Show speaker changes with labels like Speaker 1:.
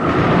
Speaker 1: you